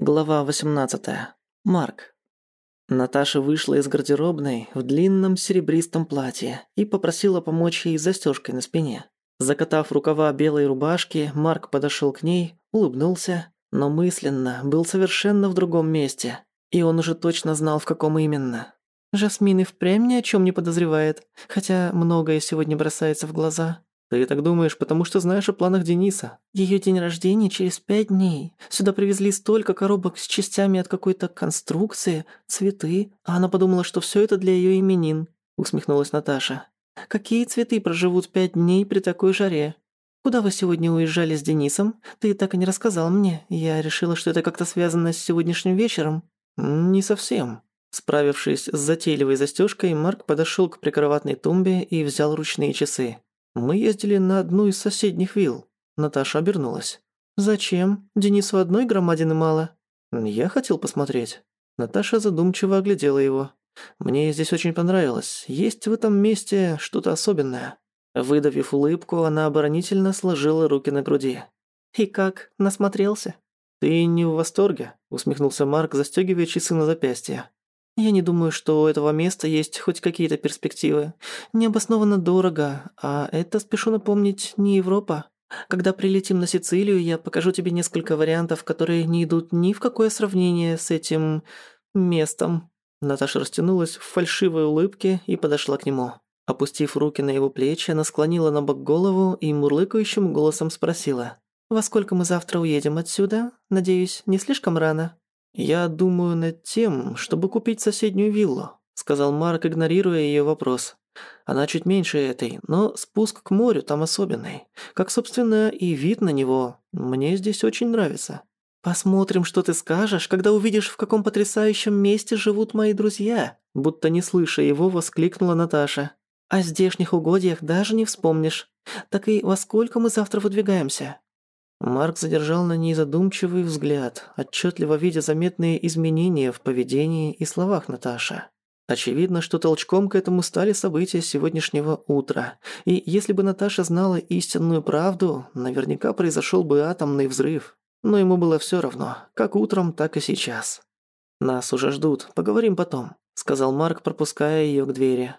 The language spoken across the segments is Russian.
Глава 18. Марк. Наташа вышла из гардеробной в длинном серебристом платье и попросила помочь ей застежкой на спине. Закатав рукава белой рубашки, Марк подошел к ней, улыбнулся, но мысленно был совершенно в другом месте. И он уже точно знал, в каком именно. Жасмин и впрямь ни о чем не подозревает, хотя многое сегодня бросается в глаза. Ты так думаешь, потому что знаешь о планах Дениса. Ее день рождения через пять дней. Сюда привезли столько коробок с частями от какой-то конструкции, цветы, а она подумала, что все это для ее именин», — усмехнулась Наташа. «Какие цветы проживут пять дней при такой жаре? Куда вы сегодня уезжали с Денисом? Ты так и не рассказал мне. Я решила, что это как-то связано с сегодняшним вечером». «Не совсем». Справившись с затейливой застежкой, Марк подошел к прикроватной тумбе и взял ручные часы. Мы ездили на одну из соседних вилл. Наташа обернулась. Зачем? Денису одной громадины мало. Я хотел посмотреть. Наташа задумчиво оглядела его. Мне здесь очень понравилось. Есть в этом месте что-то особенное. Выдавив улыбку, она оборонительно сложила руки на груди. «И как? Насмотрелся?» «Ты не в восторге?» – усмехнулся Марк, застёгивая часы на запястье. Я не думаю, что у этого места есть хоть какие-то перспективы. Необоснованно дорого, а это, спешу напомнить, не Европа. Когда прилетим на Сицилию, я покажу тебе несколько вариантов, которые не идут ни в какое сравнение с этим... местом». Наташа растянулась в фальшивой улыбке и подошла к нему. Опустив руки на его плечи, она склонила на бок голову и мурлыкающим голосом спросила. «Во сколько мы завтра уедем отсюда? Надеюсь, не слишком рано?» «Я думаю над тем, чтобы купить соседнюю виллу», сказал Марк, игнорируя ее вопрос. «Она чуть меньше этой, но спуск к морю там особенный. Как, собственно, и вид на него. Мне здесь очень нравится». «Посмотрим, что ты скажешь, когда увидишь, в каком потрясающем месте живут мои друзья», будто не слыша его, воскликнула Наташа. «О здешних угодьях даже не вспомнишь. Так и во сколько мы завтра выдвигаемся?» Марк задержал на ней задумчивый взгляд, отчетливо видя заметные изменения в поведении и словах Наташи. Очевидно, что толчком к этому стали события сегодняшнего утра. И если бы Наташа знала истинную правду, наверняка произошел бы атомный взрыв. Но ему было все равно, как утром, так и сейчас. «Нас уже ждут, поговорим потом», — сказал Марк, пропуская ее к двери.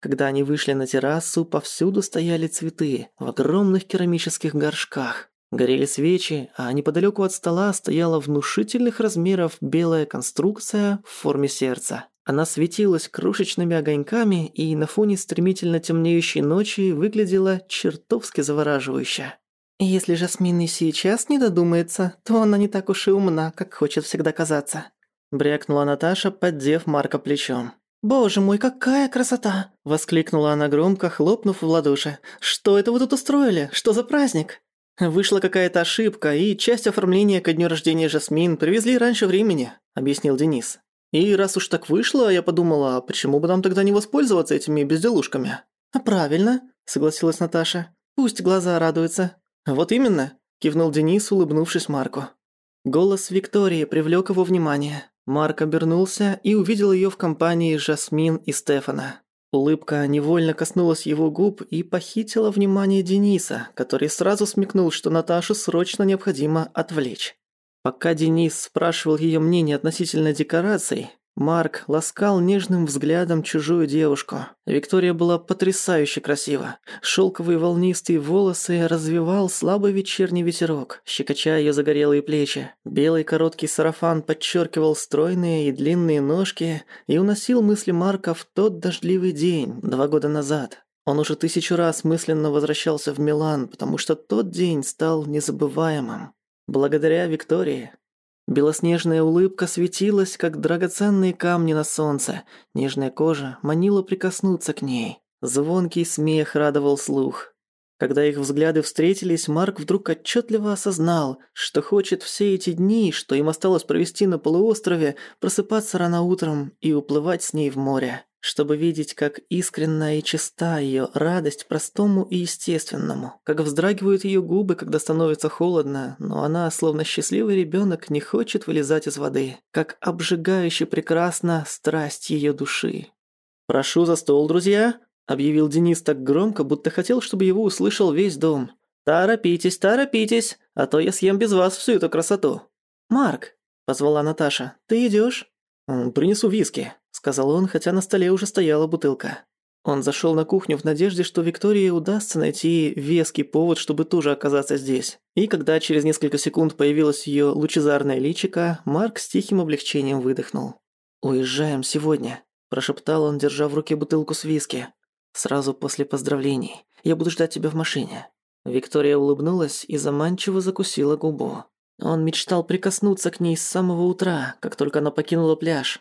Когда они вышли на террасу, повсюду стояли цветы в огромных керамических горшках. Горели свечи, а неподалеку от стола стояла внушительных размеров белая конструкция в форме сердца. Она светилась крошечными огоньками и на фоне стремительно темнеющей ночи выглядела чертовски завораживающе. «Если Жасмин и сейчас не додумается, то она не так уж и умна, как хочет всегда казаться», – брякнула Наташа, поддев Марка плечом. «Боже мой, какая красота!» – воскликнула она громко, хлопнув в ладоши. «Что это вы тут устроили? Что за праздник?» «Вышла какая-то ошибка, и часть оформления ко дню рождения Жасмин привезли раньше времени», – объяснил Денис. «И раз уж так вышло, я подумала, а почему бы нам тогда не воспользоваться этими безделушками?» «А правильно», – согласилась Наташа. «Пусть глаза радуются». «Вот именно», – кивнул Денис, улыбнувшись Марку. Голос Виктории привлёк его внимание. Марк обернулся и увидел её в компании Жасмин и Стефана. Улыбка невольно коснулась его губ и похитила внимание Дениса, который сразу смекнул, что Наташу срочно необходимо отвлечь. Пока Денис спрашивал ее мнение относительно декораций, Марк ласкал нежным взглядом чужую девушку. Виктория была потрясающе красива. Шелковые волнистые волосы развивал слабый вечерний ветерок, щекоча ее загорелые плечи. Белый короткий сарафан подчеркивал стройные и длинные ножки и уносил мысли Марка в тот дождливый день, два года назад. Он уже тысячу раз мысленно возвращался в Милан, потому что тот день стал незабываемым. Благодаря Виктории. Белоснежная улыбка светилась, как драгоценные камни на солнце. Нежная кожа манила прикоснуться к ней. Звонкий смех радовал слух. Когда их взгляды встретились, Марк вдруг отчетливо осознал, что хочет все эти дни, что им осталось провести на полуострове, просыпаться рано утром и уплывать с ней в море чтобы видеть, как искренна и чиста ее радость простому и естественному, как вздрагивают ее губы, когда становится холодно, но она, словно счастливый ребенок, не хочет вылезать из воды, как обжигающе прекрасна страсть ее души. «Прошу за стол, друзья!» – объявил Денис так громко, будто хотел, чтобы его услышал весь дом. «Торопитесь, торопитесь, а то я съем без вас всю эту красоту!» «Марк!» позвала Наташа. «Ты идёшь?» «Принесу виски», — сказал он, хотя на столе уже стояла бутылка. Он зашел на кухню в надежде, что Виктории удастся найти веский повод, чтобы тоже оказаться здесь. И когда через несколько секунд появилось ее лучезарное личико, Марк с тихим облегчением выдохнул. «Уезжаем сегодня», – прошептал он, держа в руке бутылку с виски. «Сразу после поздравлений. Я буду ждать тебя в машине». Виктория улыбнулась и заманчиво закусила губу. Он мечтал прикоснуться к ней с самого утра, как только она покинула пляж.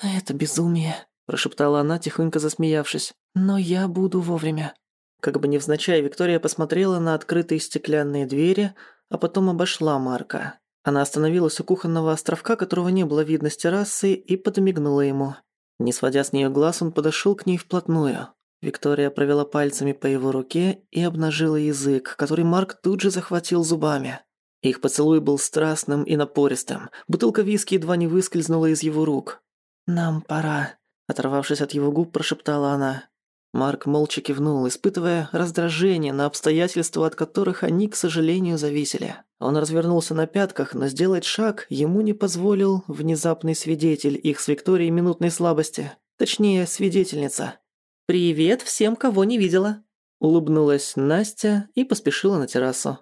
«Это безумие», – прошептала она, тихонько засмеявшись. «Но я буду вовремя». Как бы невзначай, Виктория посмотрела на открытые стеклянные двери, а потом обошла Марка. Она остановилась у кухонного островка, которого не было видно с террасы, и подмигнула ему. Не сводя с нее глаз, он подошел к ней вплотную. Виктория провела пальцами по его руке и обнажила язык, который Марк тут же захватил зубами. Их поцелуй был страстным и напористым. Бутылка виски едва не выскользнула из его рук. «Нам пора», – оторвавшись от его губ, прошептала она. Марк молча кивнул, испытывая раздражение на обстоятельства, от которых они, к сожалению, зависели. Он развернулся на пятках, но сделать шаг ему не позволил внезапный свидетель их с Викторией минутной слабости. Точнее, свидетельница. «Привет всем, кого не видела», – улыбнулась Настя и поспешила на террасу.